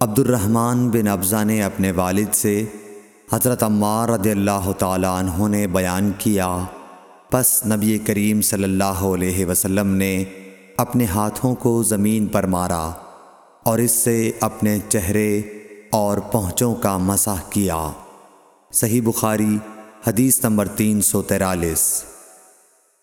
عبد الرحمن بن ابزا نے اپنے والد سے حضرت عمار رضی اللہ تعالیٰ عنہ نے بیان کیا۔ پس نبی کریم صلی اللہ علیہ وسلم نے اپنے ہاتھوں کو زمین پر مارا اور اس سے اپنے چہرے اور پہنچوں کا مسح کیا۔ صحیح بخاری، حدیث نمبر تین سو تیرالیس